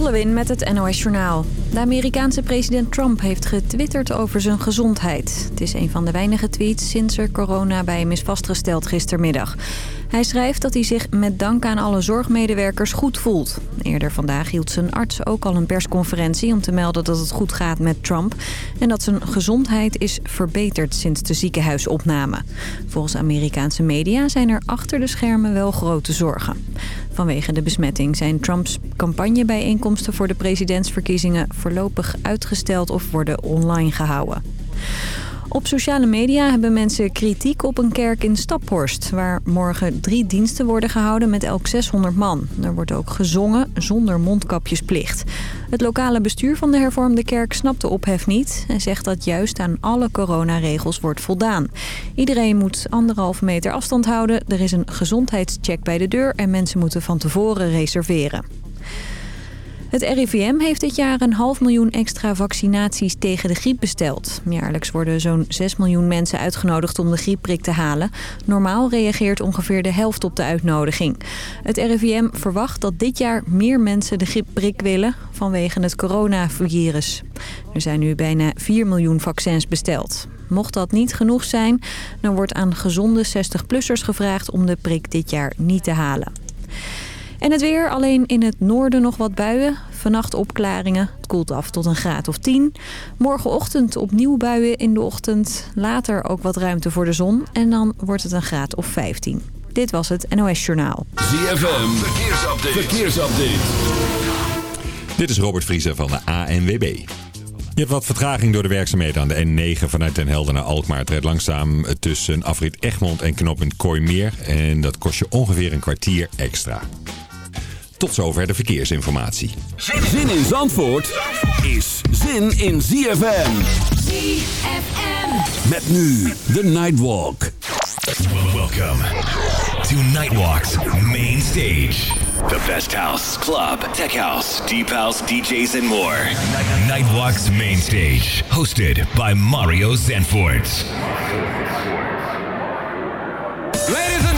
Lewin met het NOS Journaal. De Amerikaanse president Trump heeft getwitterd over zijn gezondheid. Het is een van de weinige tweets sinds er corona bij hem is vastgesteld gistermiddag. Hij schrijft dat hij zich met dank aan alle zorgmedewerkers goed voelt. Eerder vandaag hield zijn arts ook al een persconferentie om te melden dat het goed gaat met Trump. En dat zijn gezondheid is verbeterd sinds de ziekenhuisopname. Volgens Amerikaanse media zijn er achter de schermen wel grote zorgen. Vanwege de besmetting zijn Trumps campagnebijeenkomsten voor de presidentsverkiezingen voorlopig uitgesteld of worden online gehouden. Op sociale media hebben mensen kritiek op een kerk in Staphorst... waar morgen drie diensten worden gehouden met elk 600 man. Er wordt ook gezongen zonder mondkapjesplicht. Het lokale bestuur van de hervormde kerk snapt de ophef niet... en zegt dat juist aan alle coronaregels wordt voldaan. Iedereen moet anderhalve meter afstand houden. Er is een gezondheidscheck bij de deur... en mensen moeten van tevoren reserveren. Het RIVM heeft dit jaar een half miljoen extra vaccinaties tegen de griep besteld. Jaarlijks worden zo'n 6 miljoen mensen uitgenodigd om de griepprik te halen. Normaal reageert ongeveer de helft op de uitnodiging. Het RIVM verwacht dat dit jaar meer mensen de griepprik willen vanwege het coronavirus. Er zijn nu bijna 4 miljoen vaccins besteld. Mocht dat niet genoeg zijn, dan wordt aan gezonde 60-plussers gevraagd om de prik dit jaar niet te halen. En het weer, alleen in het noorden nog wat buien. Vannacht opklaringen. Het koelt af tot een graad of 10. Morgenochtend opnieuw buien in de ochtend. Later ook wat ruimte voor de zon. En dan wordt het een graad of 15. Dit was het NOS Journaal. ZFM, verkeersupdate. verkeersupdate. Dit is Robert Vriezer van de ANWB. Je hebt wat vertraging door de werkzaamheden aan de N9 vanuit Den Helder naar Alkmaar. Het rijdt langzaam tussen afrit Egmond en knooppunt Kooimeer. En dat kost je ongeveer een kwartier extra. Tot zover de verkeersinformatie. Zin in Zandvoort is zin in ZFM. ZFM. Met nu de Nightwalk. Welcome to Nightwalk's main stage. The best house, club, tech house, deep house, DJs, and more. Nightwalk's main stage, hosted by Mario Zanfort. Ladies and gentlemen.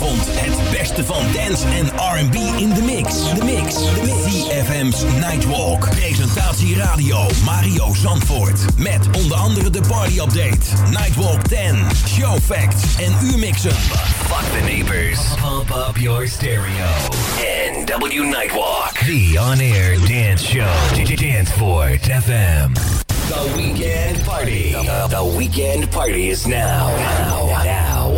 Zaterdagavond het beste van dance en R&B in de mix. De mix. De mix. CFM's Nightwalk. Presentatie radio Mario Zandvoort. Met onder andere de party update. Nightwalk 10. Show facts en uurmixen. Fuck the neighbors. Pump up your stereo. NW Nightwalk. The on-air dance show. Danceport FM. The weekend party. The, the weekend party is now. Now. Now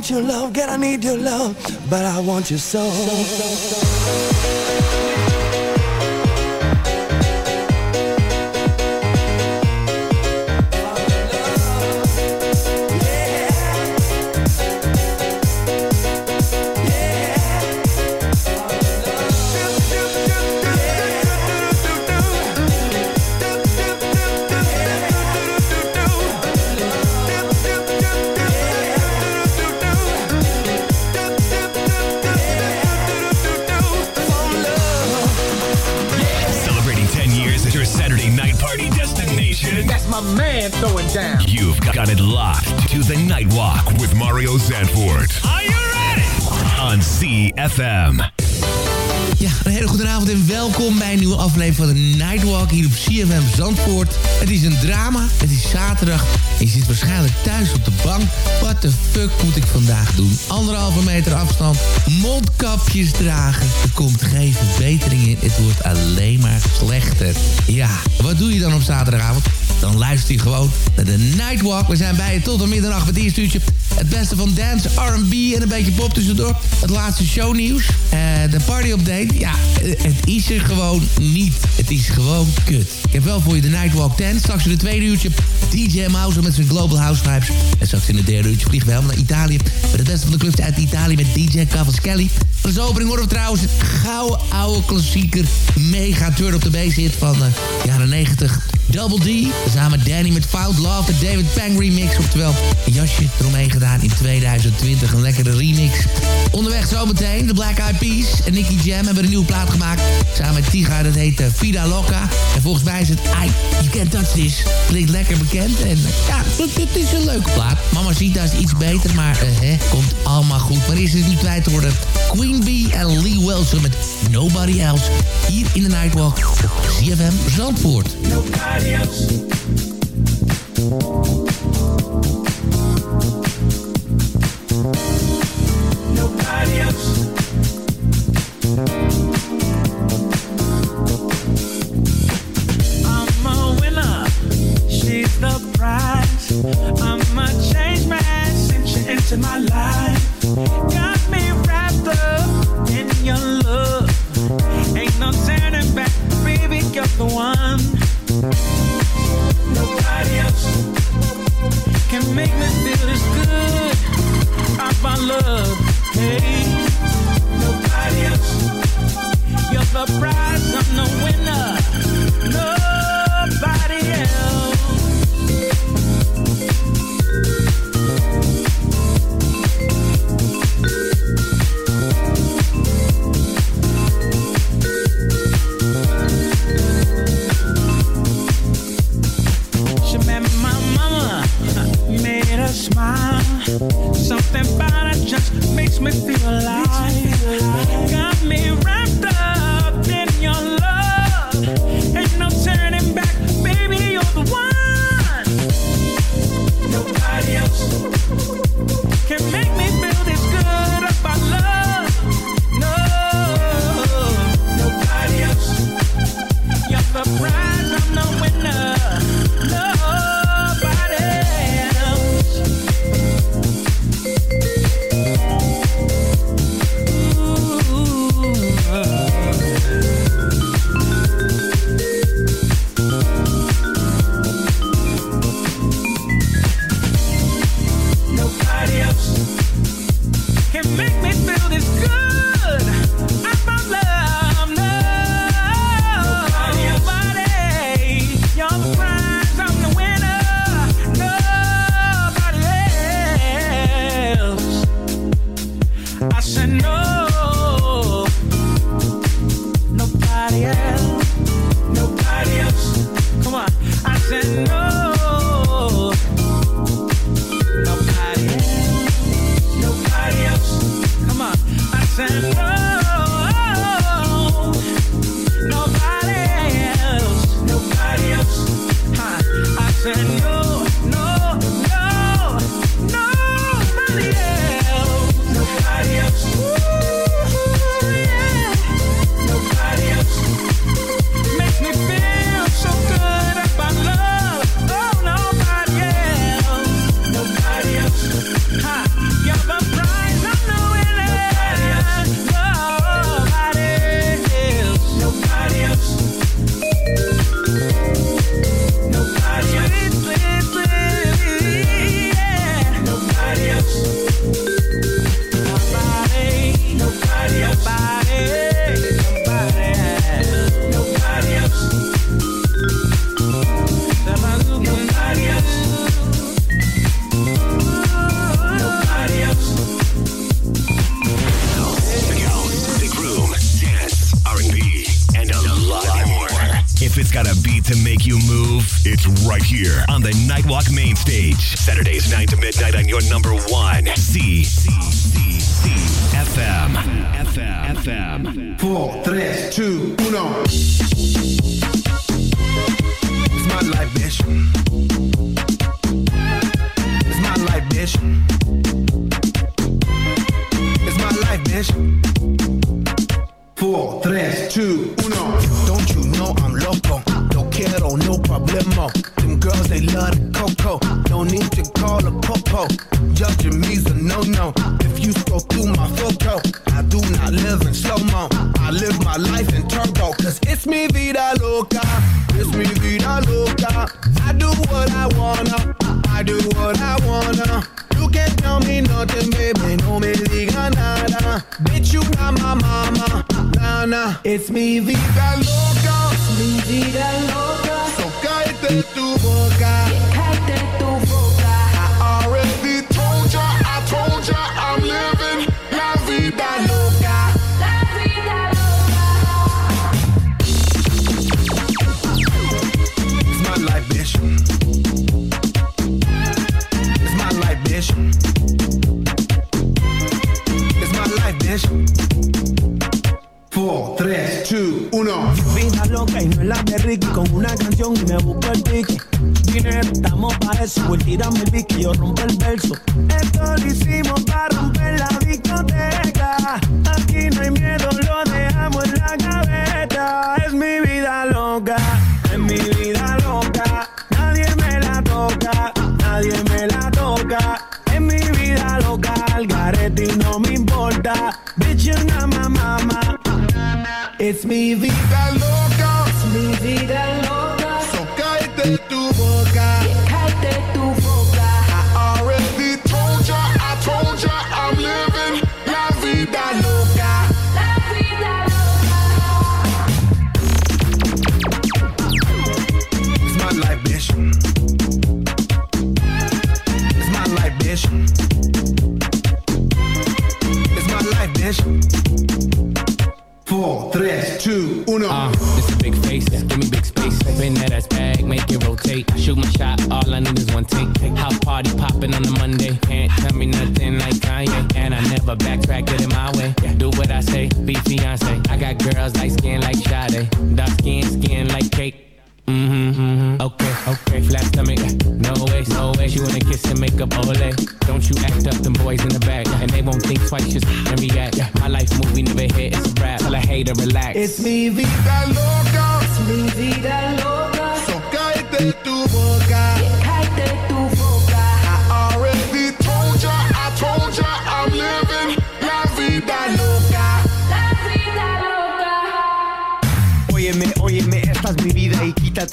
Want your love, girl, I need your love. But I want your soul. Celebrating CFM. Ja, een hele goede avond en welkom bij een nieuwe aflevering van de Nightwalk hier op CFM Zandvoort. Het is een drama, het is zaterdag je zit waarschijnlijk thuis op de bank. What the fuck moet ik vandaag doen? Anderhalve meter afstand, mondkapjes dragen. Er komt geen verbetering in, het wordt alleen maar slechter. Ja, wat doe je dan op zaterdagavond? Dan luister je gewoon naar de Nightwalk. We zijn bij je tot en middernacht met het eerste uurtje. Het beste van dance, R&B en een beetje pop tussendoor. Het laatste shownieuws. eh, de party update. Ja, eh, het is er gewoon niet. Het is gewoon kut. Ik heb wel voor je de Nightwalk 10. Straks in het tweede uurtje DJ Mouse met zijn Global House Vibes. En straks in het derde uurtje vliegen we helemaal naar Italië. Met het beste van de clubs uit Italië met DJ Cavaschelli. Als opening horen we trouwens het gouden oude klassieker. Mega turn op de bass hit van de jaren 90. Double D, samen Danny met Found Love, de David Pang remix. Oftewel, een jasje eromheen gedaan in 2020. Een lekkere remix. Onderweg zometeen, de Black Eyed Peas en Nicky Jam hebben een nieuwe plaat gemaakt. Samen met Tiga, dat heet eh, Vida Loca. En volgens mij is het I, You Can't Touch This. Klinkt lekker bekend. En eh, ja, het, is een leuke plaat. Mama Sita is iets beter, maar eh, hè, komt allemaal goed. Maar is het nu tijd te worden Queen Bee en Lee Wilson met Nobody Else. Hier in de Nightwalk CFM Zandvoort. Nobody else. I'm a winner. She's the prize. I'm a change man since you entered my life. Got me wrapped up in your love. Ain't no turning back, baby, you're the one. Nobody else can make me feel as good about love. Hey, nobody else. You're the prize, me feel alive. Saturdays, 9 to midnight on your number one. C. C. C. C. FM. FM. FM. Four, tres, two, uno. y me busco el big. Dinero, estamos pa' eso. Pues tírame el big y yo rompo el verso. Esto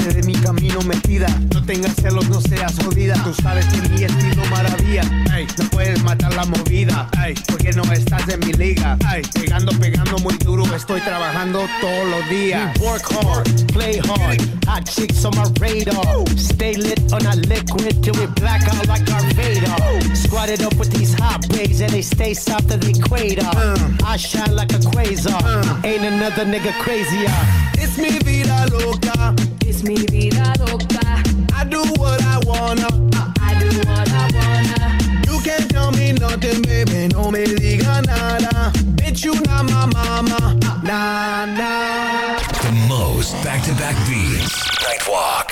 De mi camino metida. No tengas celos, no seas jodida. Tú sabes que mi estilo maravilla. Ey, no puedes matar la movida. Ey, porque no estás en mi liga. Ey, pegando, pegando muy duro. Estoy trabajando todos los días. We work hard, play hard. Hot chicks on my radar. Stay lit on a liquid till we black out like our Vader. Squatted up with these hot babes and they stay south of the equator. I shine like a quasar. Ain't another nigga crazier. It's mi vida loca. Es mi vida loca. I do what I wanna. I do what I wanna. You can't tell me nothing, baby. No me diga nada. Bitch, you not my mama. Nah, nah. The most back-to-back beats. Nightwalk.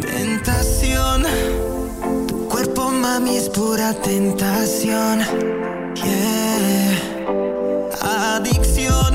Tentación, tu cuerpo mami es pura tentación. Yeah. Adicción,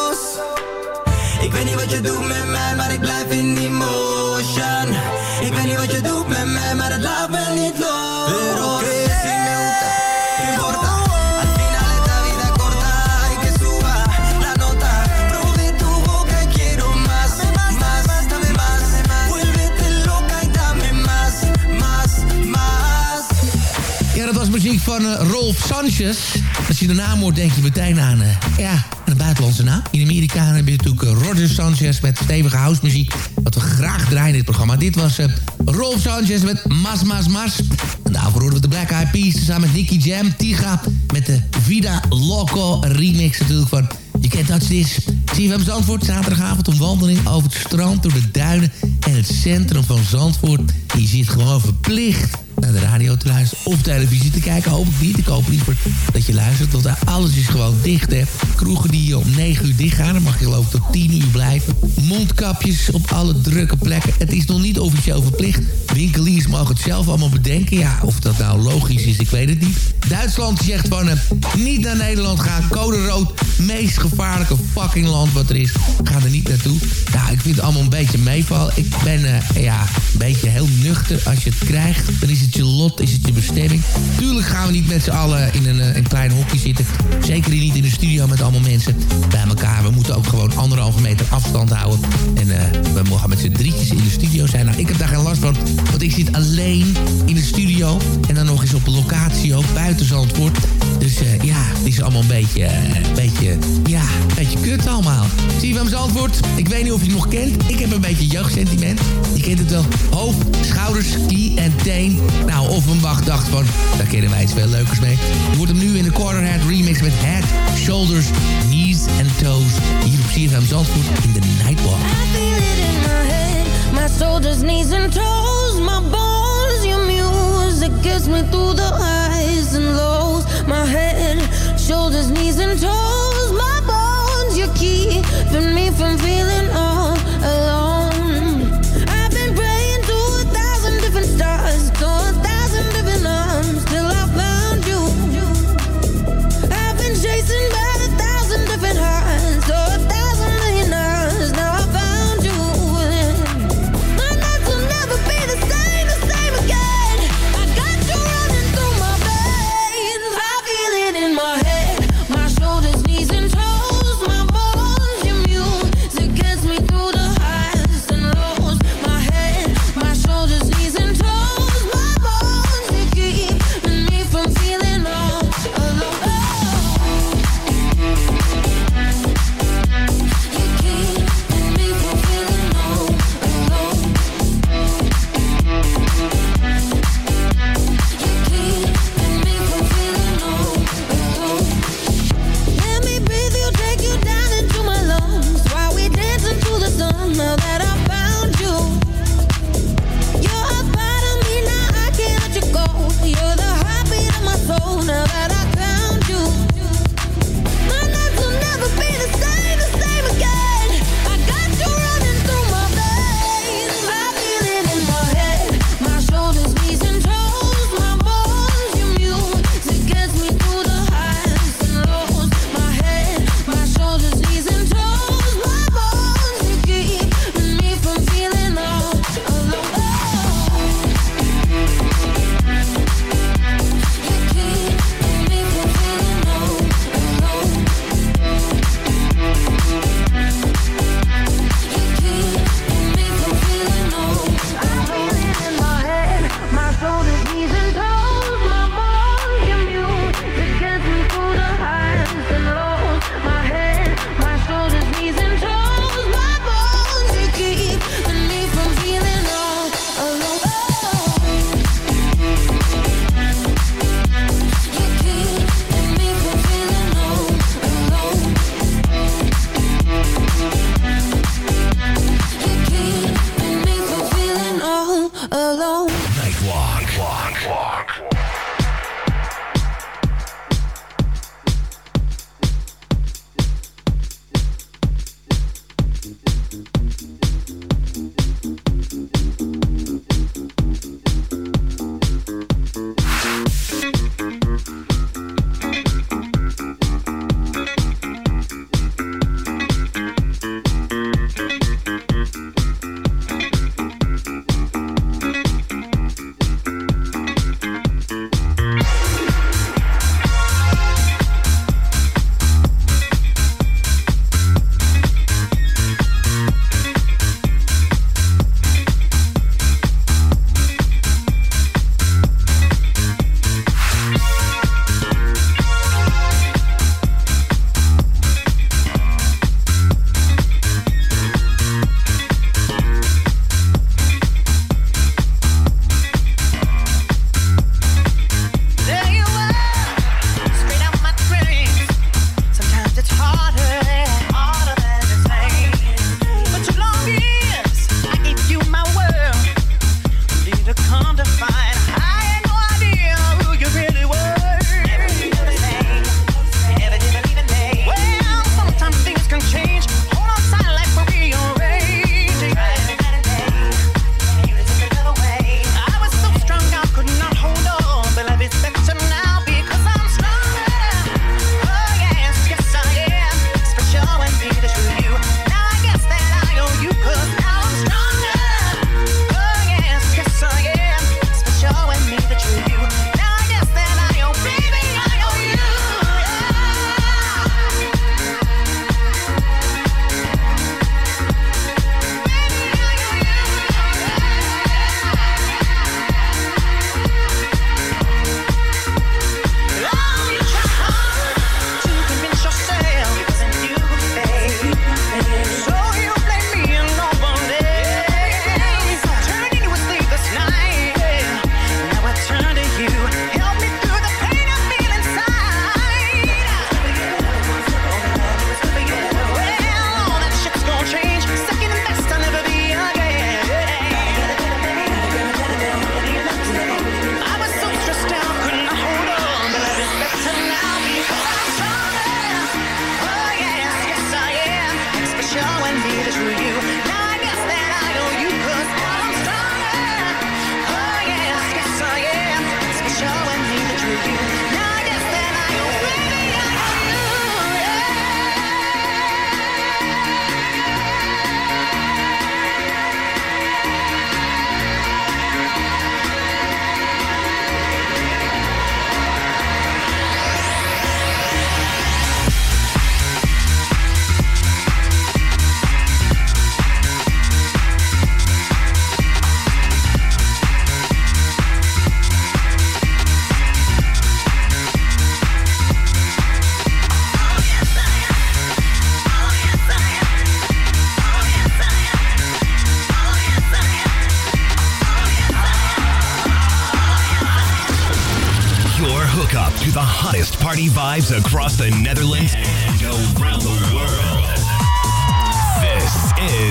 Rolf Sanchez. Als je de naam hoort, denk je meteen aan, eh, ja, een buitenlandse naam. In Amerika heb je natuurlijk eh, Roger Sanchez met stevige housemuziek. Wat we graag draaien in dit programma. Dit was eh, Rolf Sanchez met Mas Mas Mas. En daarvoor hoorden we de Black Eyed Peas samen met Nicky Jam, Tiga... met de Vida Loco remix natuurlijk van... Je kent dat is. CFM Zandvoort, zaterdagavond een wandeling over het strand... door de duinen en het centrum van Zandvoort. Je zit gewoon verplicht naar de radio te luisteren of televisie te kijken. Hoop ik niet. Ik hoop liever dat je luistert. Want alles is gewoon dicht, hè. Kroegen die om 9 uur dicht gaan. Dan mag je geloof ik tot 10 uur blijven. Mondkapjes op alle drukke plekken. Het is nog niet officieel verplicht. Winkeliers mogen het zelf allemaal bedenken. Ja, of dat nou logisch is, ik weet het niet. Duitsland zegt van eh, niet naar Nederland gaan. Code rood, meest gevaarlijke fucking land wat er is. Ga er niet naartoe. Ja, ik vind het allemaal een beetje meeval. Ik ben eh, ja, een beetje heel nuchter. Als je het krijgt, dan is het je lot, is het je bestemming. Tuurlijk gaan we niet met z'n allen in een, eh, een klein hokje zitten. Zeker niet in de studio met allemaal mensen bij elkaar. We moeten ook gewoon anderhalve meter afstand houden. En eh, we mogen met z'n drietjes in de studio zijn. Nou, ik heb daar geen last van, want ik zit alleen in de studio. En dan nog eens op locatie ook, buiten Zandvoort. Dus eh, ja, het is allemaal een beetje, een beetje, ja, een beetje kut allemaal. Zie je van Zandvoort? Ik weet niet of je het nog kent. Ik heb een beetje jeugdsentiment. Je kent het wel. Hoofd, schouders, knie en teen. Nou, of een dacht van, daar kennen wij iets veel leukers mee. Je wordt hem nu in de Quarter Head remix met Head, Shoulders, Knees and Toes. Hier op CFM Zandvoort in de Nightwalk. I feel it in my head, my shoulders, knees and toes, my bones, your music. going through the highs and lows. My head, shoulders, knees, and toes. My bones, you're keeping me from feeling all alone.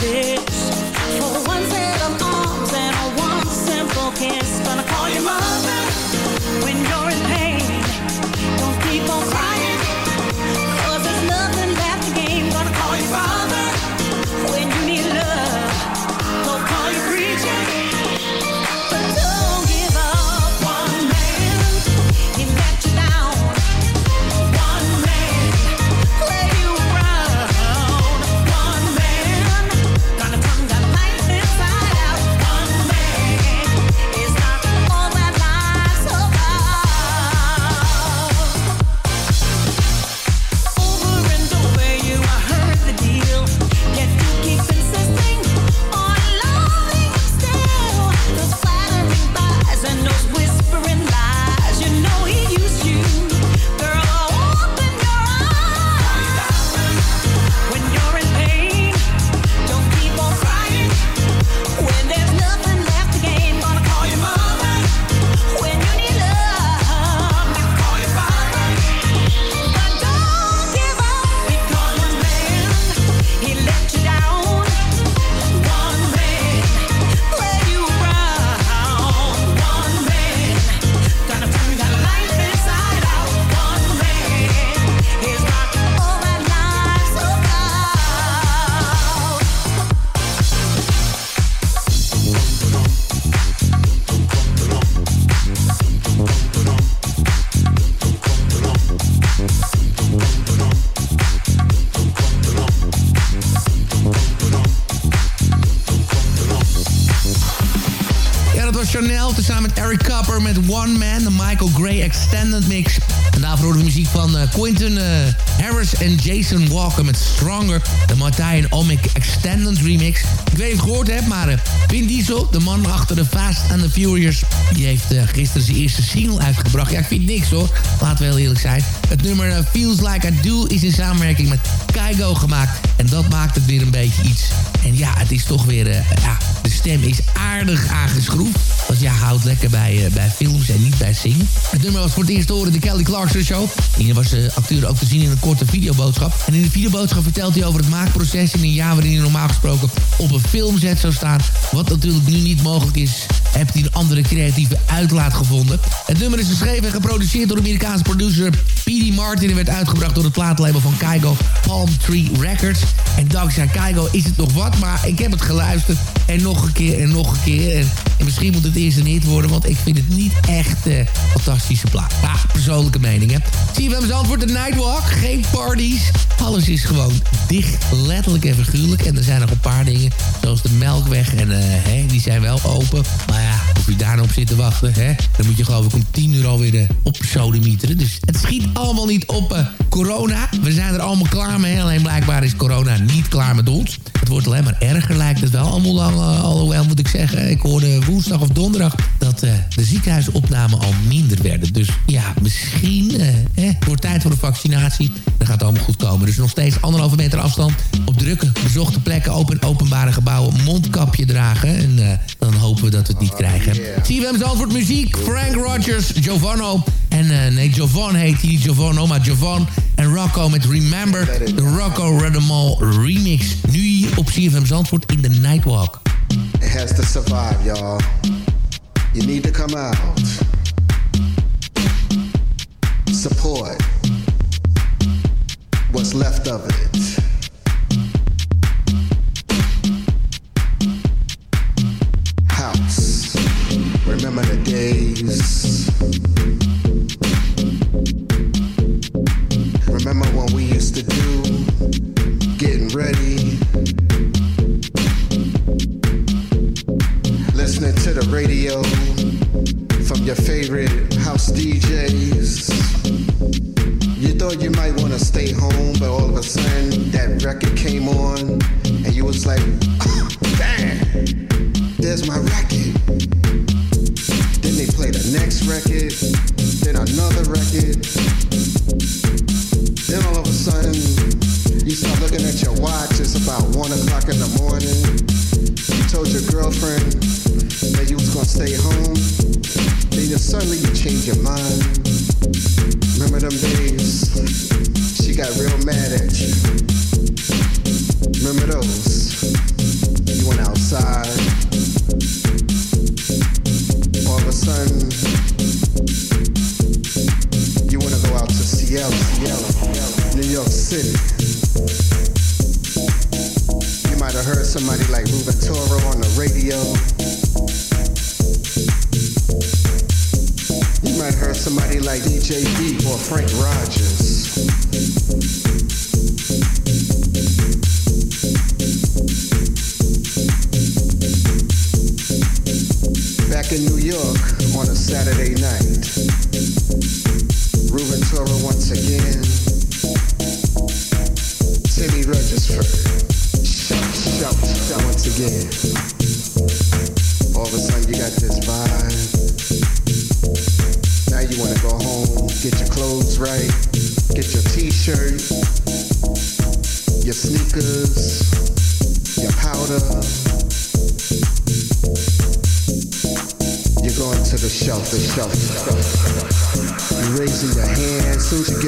this. For one set of arms and a one simple kiss. Gonna Extended Mix. En daarvoor hoorde muziek van eh, Quentin Quinton Harris en Jason Walker met Stronger. De Martijn Omic Extended Remix. Ik weet niet of je het gehoord hebt, maar uh, Vin Diesel, de man achter de Fast and the Furious... die heeft gisteren zijn eerste single uitgebracht. Ja, ik vind niks hoor. Laten we heel eerlijk zijn. Het nummer Feels Like I Do is in samenwerking met Kaigo gemaakt. En dat maakt het weer een beetje iets. En ja, het is toch weer... ja, de stem is aardig aangeschroefd. Want ja, houdt lekker bij, bij films en niet bij zingen. Het nummer was voor het eerst horen de Kelly Clarkson Show. Hier was de acteur ook te zien in een korte videoboodschap. En in de videoboodschap vertelt hij over het maakproces in een jaar waarin hij normaal gesproken op een filmset zou staan. Wat natuurlijk nu niet mogelijk is, heeft hij een andere creatieve uitlaat gevonden. Het nummer is geschreven en geproduceerd door de Amerikaanse producer P.D. Martin... en werd uitgebracht door het plaatlabel van Kaigo, Palm Tree Records. En dankzij Kaigo is het nog wat, maar ik heb het geluisterd. En nog een keer en nog een keer. En, en misschien moet het eerst een hit worden, want ik vind het niet echt eh fantastische plaat. Ja, persoonlijke mening, hè. Hem antwoord de Nightwalk? Geen parties. Alles is gewoon dicht, letterlijk en figuurlijk. En er zijn nog een paar dingen, zoals de Melkweg en eh, hè, die zijn wel open. Maar ja, of je daar nou zit te wachten, hè, dan moet je geloof ik om 10 uur alweer uh, op sodemieteren. Dus het schiet allemaal niet op eh, corona. We zijn er allemaal klaar mee. Alleen blijkbaar is corona niet klaar met ons. Het wordt alleen maar erger, lijkt het wel. Allemaal al, eh, alhoewel moet ik zeggen, ik hoorde woensdag of donderdag dat eh, de ziekenhuisopnamen al minder werden. Dus ja, misschien eh, wordt tijd voor een vaccinatie. Dan gaat het allemaal goed komen. Dus nog steeds anderhalve meter afstand. Op drukke, bezochte plekken, open openbare gebouwen, mondkapje dragen. En eh, dan hopen we dat we het niet krijgen. CFM Zandvoort Muziek, Frank Rogers, Giovanno. En eh, nee, Jovan heet hij Giovanno, maar Jovan en Rocco met Remember. De Rocco Redemol remix. Nu op CFM Zandvoort in de Nightwalk. It has to survive, y'all. You need to come out. Support what's left of it.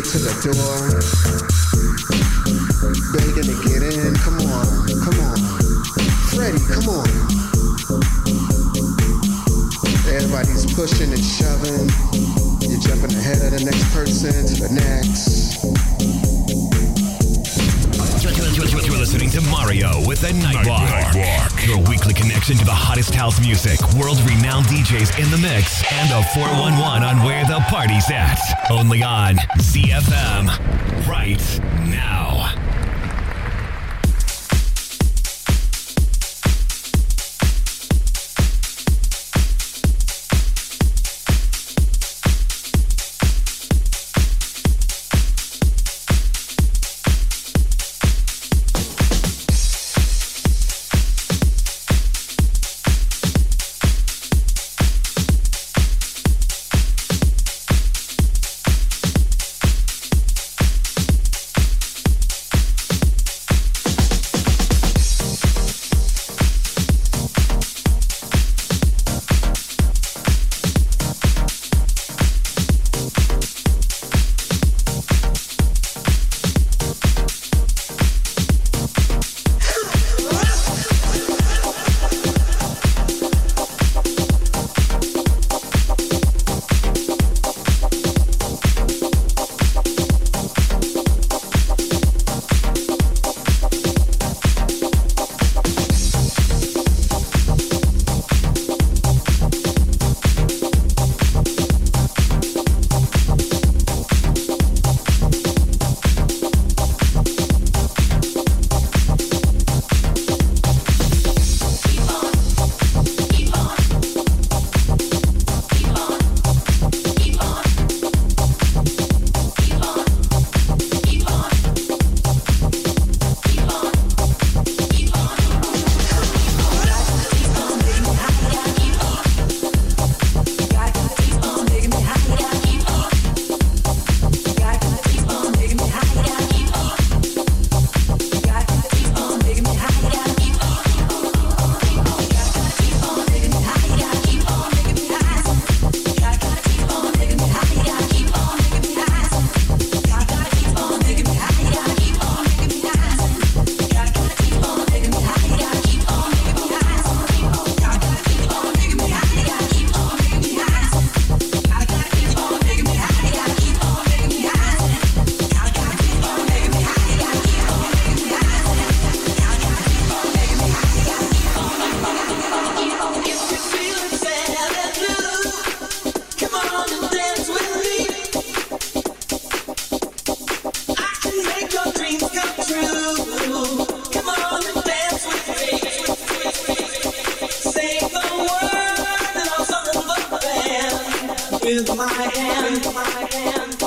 Get to the door. On ZFM. Right now. my hand.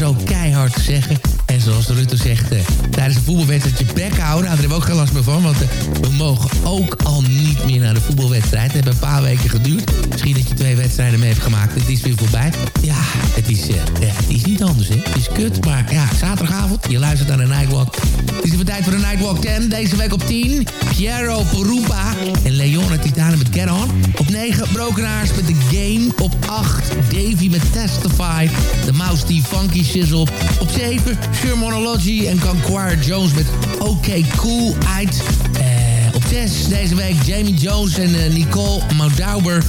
Zo keihard zeggen. En zoals de Rutte zegt, eh, tijdens een voetbalwedstrijd je bek houden. Nou, daar hebben we ook geen last meer van, want eh, we mogen ook al niet meer naar de voetbalwedstrijd. Het heeft een paar weken geduurd. Misschien dat je wedstrijden mee hebt gemaakt. Het is weer voorbij. Ja, het is, ja, het is niet anders, hè. Het is kut, maar ja, zaterdagavond. Je luistert naar de Nightwalk. Het is even tijd voor de Nightwalk 10. Deze week op 10. Piero Porupa en Leone Titane met Get On. Op 9 Brokenaars met The Game. Op 8 Davy met Testify. De Mouse die Funky Sizzle. Op 7 Shermonology en Conquire Jones met OK Cool uit. Eh, op 6 deze week Jamie Jones en eh, Nicole Maudauber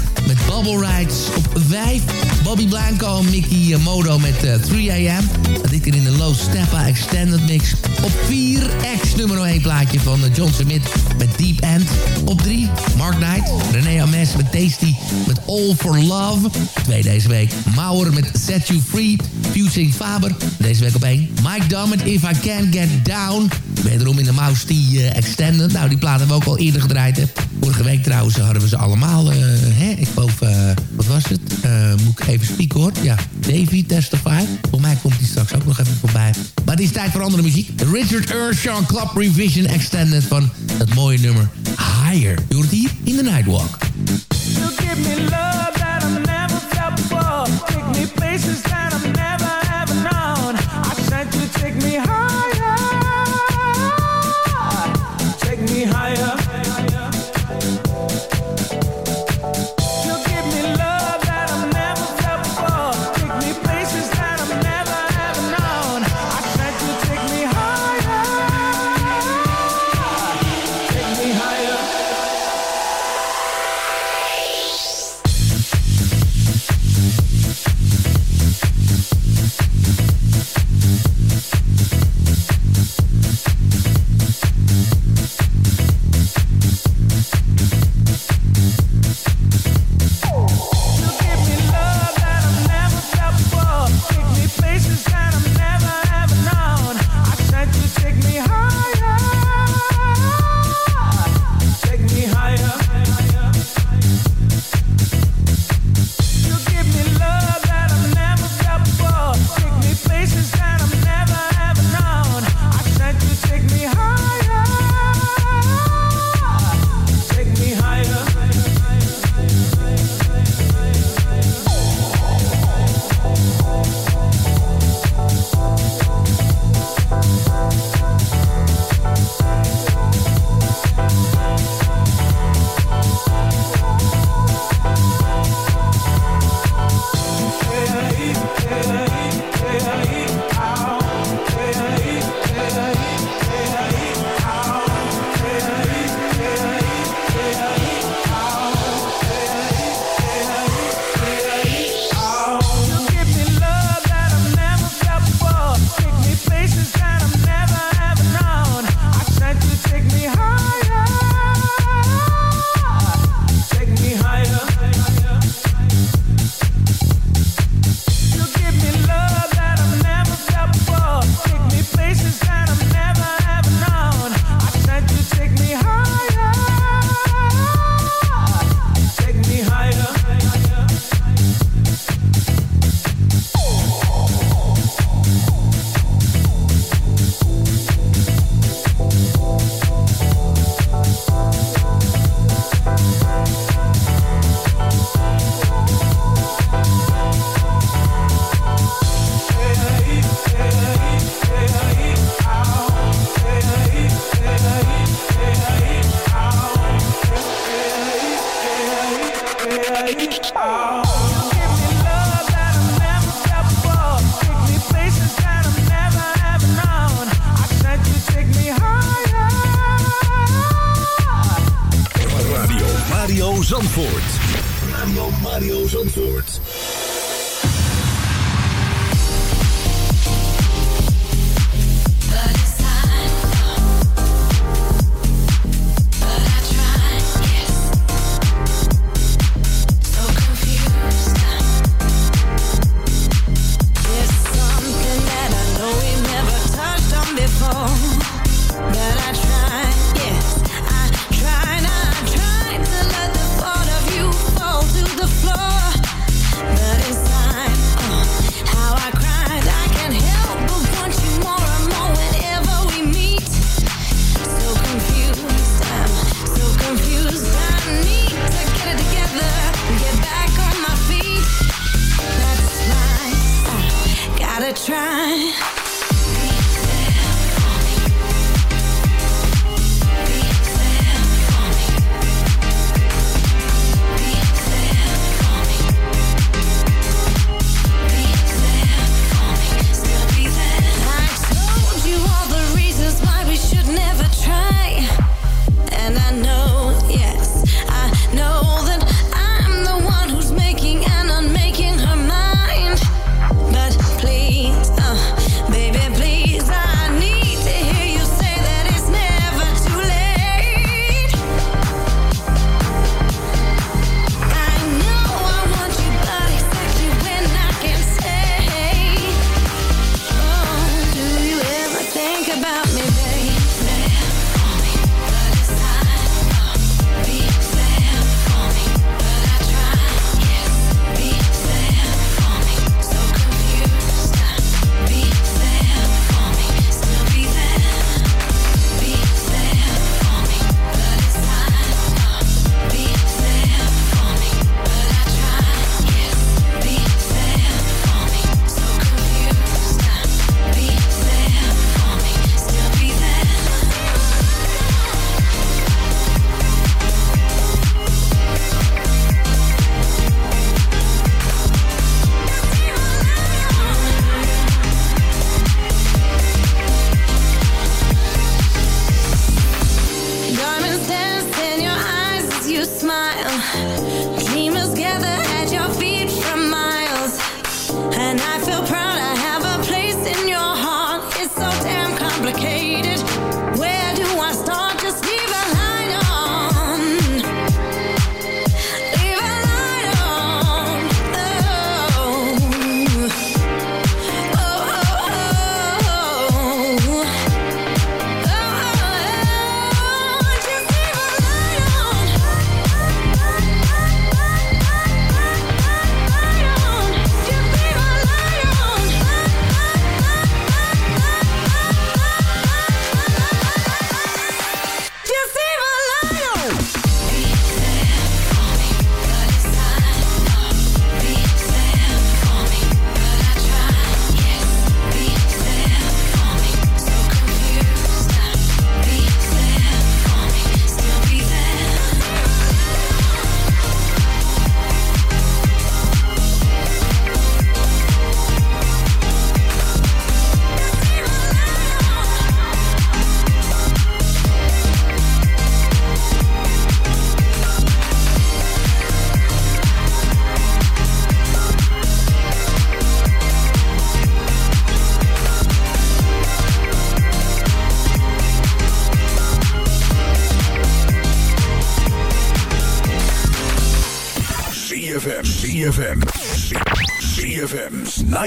Bubble Rides. Op 5 Bobby Blanco Mickey eh, Modo met eh, 3am. Dat ik er in de Low Steppa Extended Mix. Op 4 ex nummer 1 plaatje van eh, John Smith met Deep End. Op 3 Mark Knight, René Ames met Tasty met All for Love. 2 deze week Mauer met Set You Free. Fusing Faber. Deze week op 1 Mike Dunn met If I Can't Get Down. Wederom in de Mouse die uh, Extended. Nou, die plaat hebben we ook al eerder gedraaid. Hè. Vorige week trouwens hadden we ze allemaal. Eh, hè? Ik geloof, eh, wat was het? Eh, moet ik even speak hoor. Ja, Davy Testify. Voor mij komt die straks ook nog even voorbij. Maar het is tijd voor andere muziek. Richard Urshan Club Revision Extended van het mooie nummer Higher. Je hoort hier in de Nightwalk. You give me love that never before. Me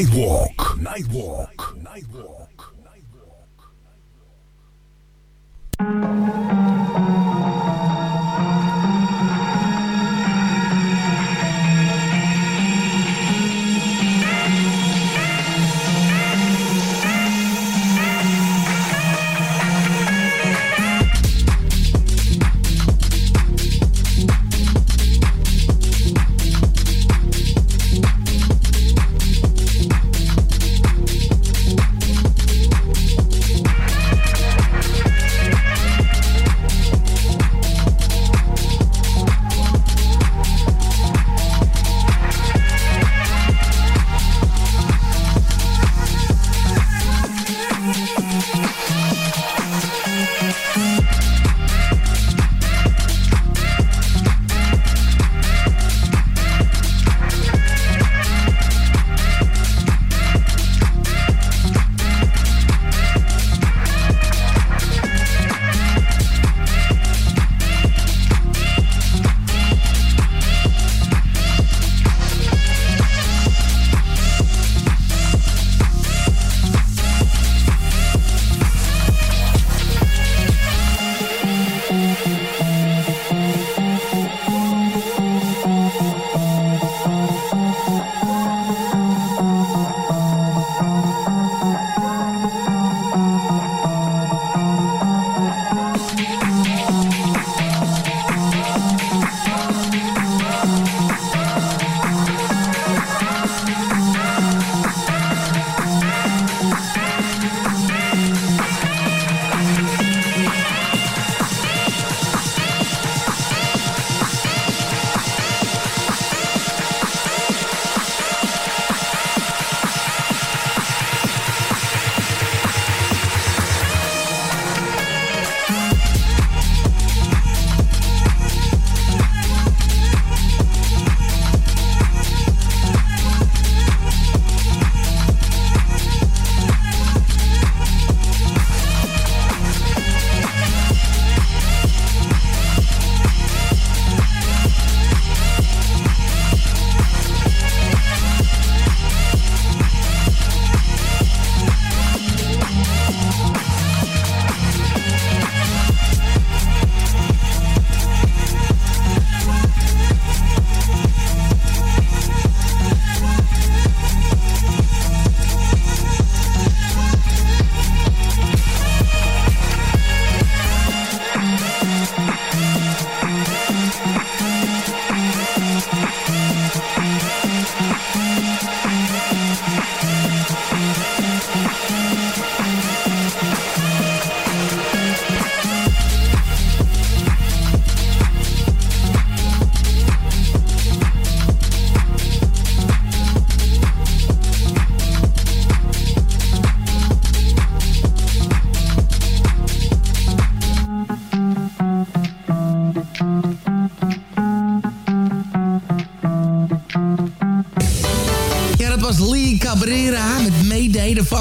sidewalk.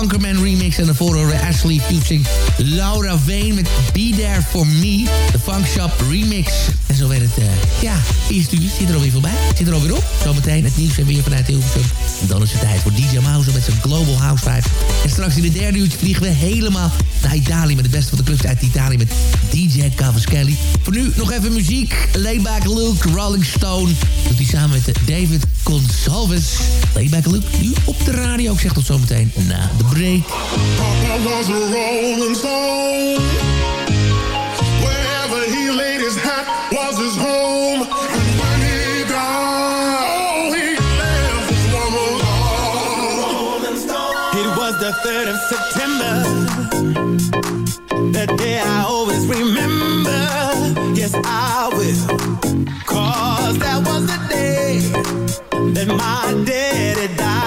Funkerman remix. En daarvoor horen Ashley featuring Laura Veen met Be There For Me, de Funk Shop remix. En zo werd het, eh, ja, eerste uur zit er alweer voorbij. Zit er alweer op. Zometeen het nieuws en weer vanuit Hilversum. En dan is het tijd voor DJ Mouse met zijn Global House Vibes. En straks in de derde uurtje vliegen we helemaal naar Italië... met de beste van de clubs uit Italië met DJ Cavaschelli. Voor nu nog even muziek. Layback Luke, Rolling Stone. Doet hij samen met David Consalves. Layback Luke, nu op de radio. Ik zeg tot zometeen na de break. I will. Cause that was the day that my daddy died.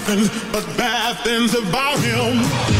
nothing but bad things about him.